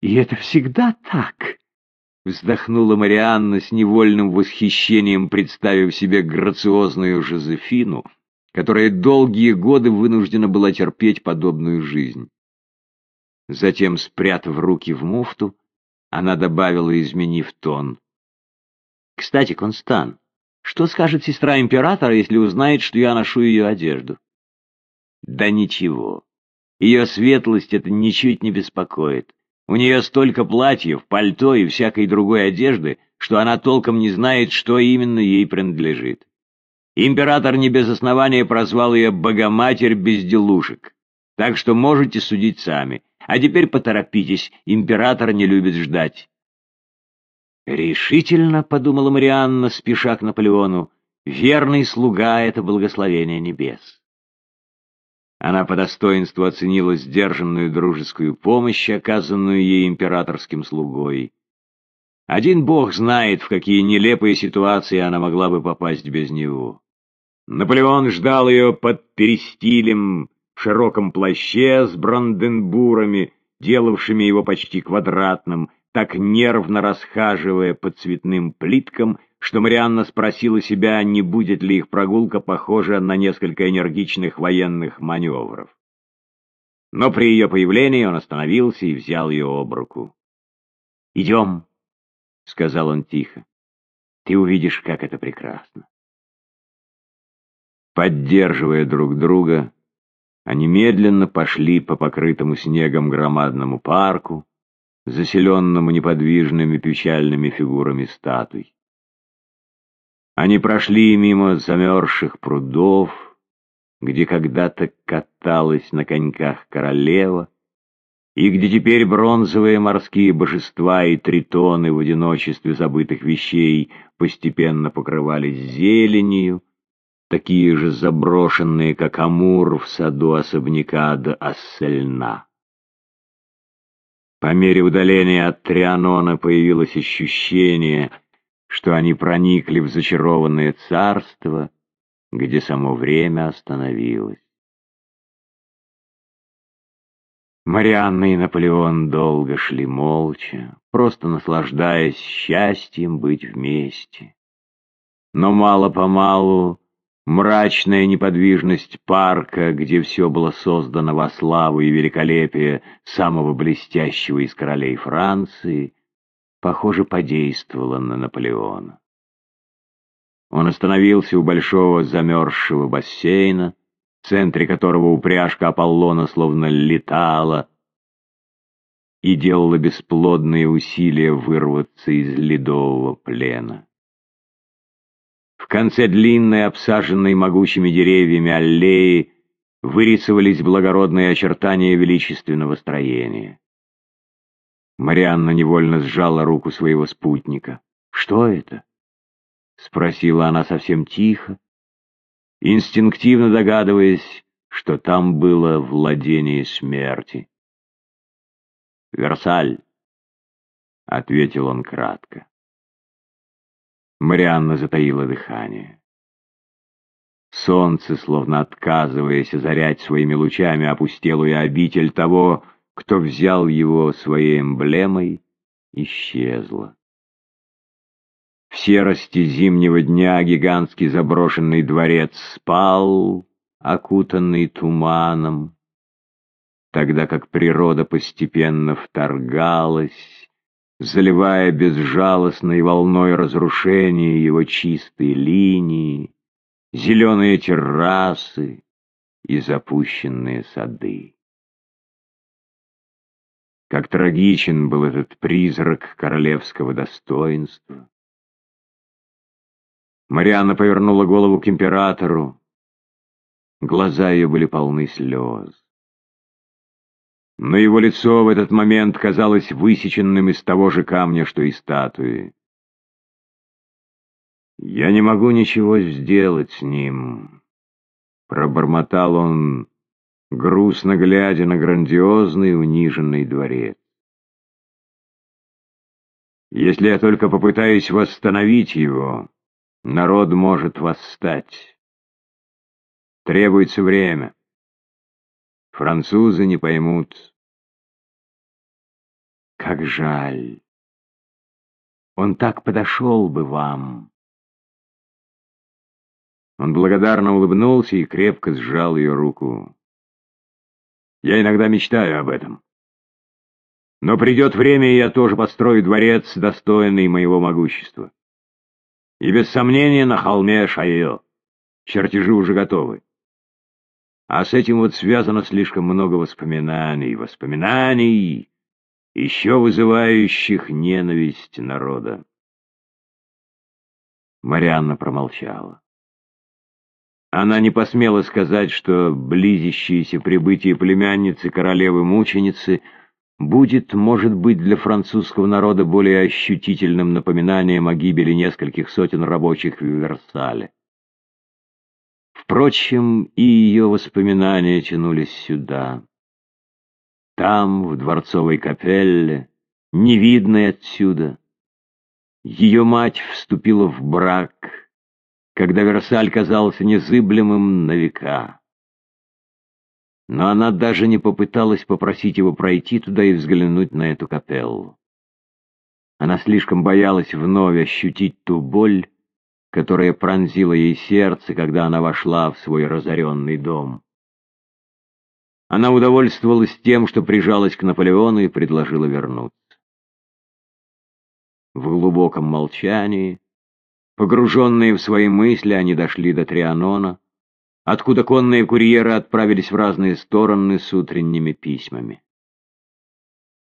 И это всегда так, вздохнула Марианна с невольным восхищением, представив себе грациозную Жозефину, которая долгие годы вынуждена была терпеть подобную жизнь. Затем, спрятав руки в муфту, она добавила, изменив тон. «Кстати, Констан, что скажет сестра императора, если узнает, что я ношу ее одежду?» «Да ничего. Ее светлость это ничуть не беспокоит. У нее столько платьев, пальто и всякой другой одежды, что она толком не знает, что именно ей принадлежит. Император не без основания прозвал ее «богоматерь безделушек». Так что можете судить сами. А теперь поторопитесь, император не любит ждать. Решительно, — подумала Марианна, спеша к Наполеону, — верный слуга — это благословение небес. Она по достоинству оценила сдержанную дружескую помощь, оказанную ей императорским слугой. Один бог знает, в какие нелепые ситуации она могла бы попасть без него. Наполеон ждал ее под перестилем, в широком плаще с бранденбурами, делавшими его почти квадратным, так нервно расхаживая по цветным плиткам, что Марианна спросила себя, не будет ли их прогулка похожа на несколько энергичных военных маневров. Но при ее появлении он остановился и взял ее об руку. «Идем», — сказал он тихо, — «ты увидишь, как это прекрасно». Поддерживая друг друга, они медленно пошли по покрытому снегом громадному парку, заселенному неподвижными печальными фигурами статуй. Они прошли мимо замерзших прудов, где когда-то каталась на коньках королева, и где теперь бронзовые морские божества и тритоны в одиночестве забытых вещей постепенно покрывались зеленью, такие же заброшенные, как Амур в саду особняка до Ассельна. По мере удаления от Трианона появилось ощущение, что они проникли в зачарованное царство, где само время остановилось. Марианна и Наполеон долго шли молча, просто наслаждаясь счастьем быть вместе. Но мало-помалу Мрачная неподвижность парка, где все было создано во славу и великолепие самого блестящего из королей Франции, похоже, подействовала на Наполеона. Он остановился у большого замерзшего бассейна, в центре которого упряжка Аполлона словно летала и делала бесплодные усилия вырваться из ледового плена. В конце длинной, обсаженной могучими деревьями аллеи вырисовались благородные очертания величественного строения. Марианна невольно сжала руку своего спутника. «Что это?» — спросила она совсем тихо, инстинктивно догадываясь, что там было владение смерти. «Версаль», — ответил он кратко. Марианна затаила дыхание. Солнце, словно отказываясь озарять своими лучами опустелую обитель того, кто взял его своей эмблемой, исчезло. В серости зимнего дня гигантский заброшенный дворец спал, окутанный туманом, тогда как природа постепенно вторгалась, заливая безжалостной волной разрушения его чистые линии, зеленые террасы и запущенные сады. Как трагичен был этот призрак королевского достоинства. Марианна повернула голову к императору. Глаза ее были полны слез но его лицо в этот момент казалось высеченным из того же камня, что и статуи. «Я не могу ничего сделать с ним», — пробормотал он, грустно глядя на грандиозный униженный дворец. «Если я только попытаюсь восстановить его, народ может восстать. Требуется время». Французы не поймут. Как жаль. Он так подошел бы вам. Он благодарно улыбнулся и крепко сжал ее руку. Я иногда мечтаю об этом. Но придет время, и я тоже построю дворец, достойный моего могущества. И без сомнения на холме Шайо. Чертежи уже готовы. А с этим вот связано слишком много воспоминаний, воспоминаний, еще вызывающих ненависть народа. Марианна промолчала. Она не посмела сказать, что близящееся прибытие племянницы королевы-мученицы будет, может быть, для французского народа более ощутительным напоминанием о гибели нескольких сотен рабочих в Версале. Впрочем, и ее воспоминания тянулись сюда. Там, в дворцовой капелле, невидной отсюда, ее мать вступила в брак — когда Версаль казался незыблемым на века. Но она даже не попыталась попросить его пройти туда и взглянуть на эту капеллу. Она слишком боялась вновь ощутить ту боль, которая пронзила ей сердце, когда она вошла в свой разоренный дом. Она удовольствовалась тем, что прижалась к Наполеону и предложила вернуться. В глубоком молчании Погруженные в свои мысли, они дошли до Трианона, откуда конные курьеры отправились в разные стороны с утренними письмами.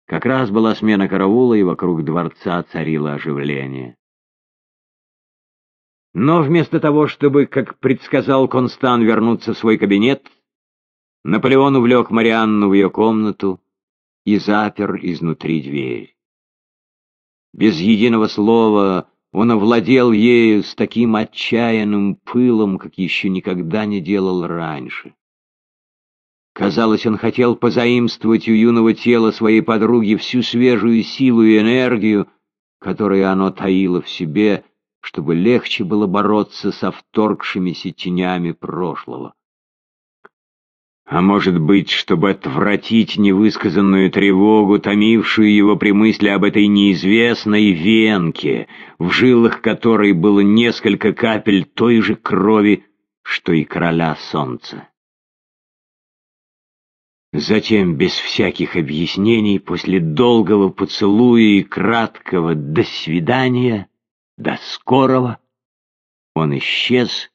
Как раз была смена караула, и вокруг дворца царило оживление. Но вместо того, чтобы, как предсказал Констан, вернуться в свой кабинет, Наполеон увлек Марианну в ее комнату и запер изнутри дверь. Без единого слова он овладел ею с таким отчаянным пылом, как еще никогда не делал раньше. Казалось, он хотел позаимствовать у юного тела своей подруги всю свежую силу и энергию, которую оно таило в себе, чтобы легче было бороться со вторгшимися тенями прошлого. А может быть, чтобы отвратить невысказанную тревогу, томившую его при мысли об этой неизвестной венке, в жилах которой было несколько капель той же крови, что и короля солнца. Затем, без всяких объяснений, после долгого поцелуя и краткого «до свидания», «до скорого», он исчез,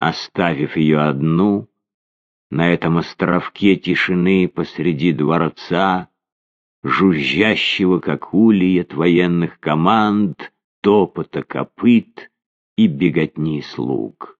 оставив ее одну, на этом островке тишины посреди дворца, жужжащего, как ульи от военных команд, топота копыт и беготни слуг.